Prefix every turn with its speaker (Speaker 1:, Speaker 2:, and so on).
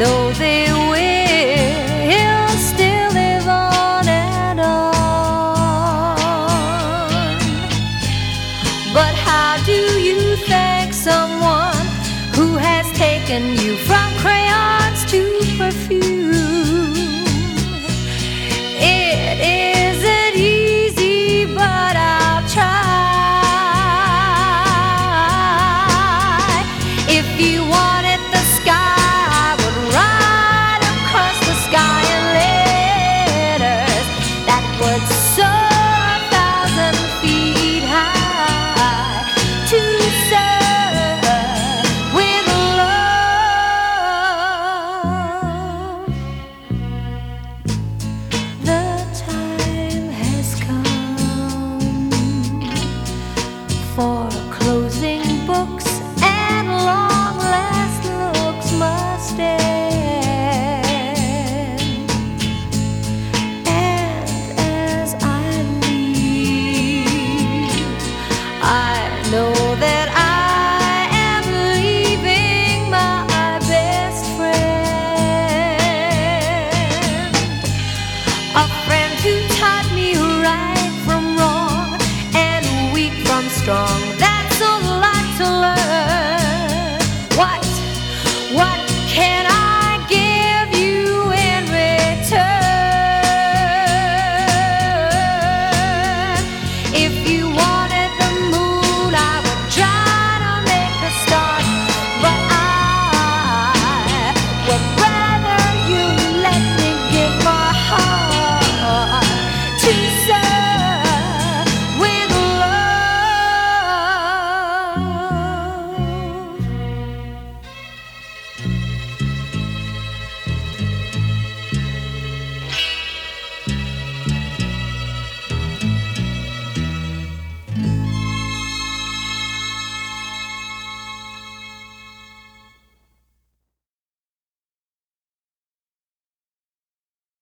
Speaker 1: No, know they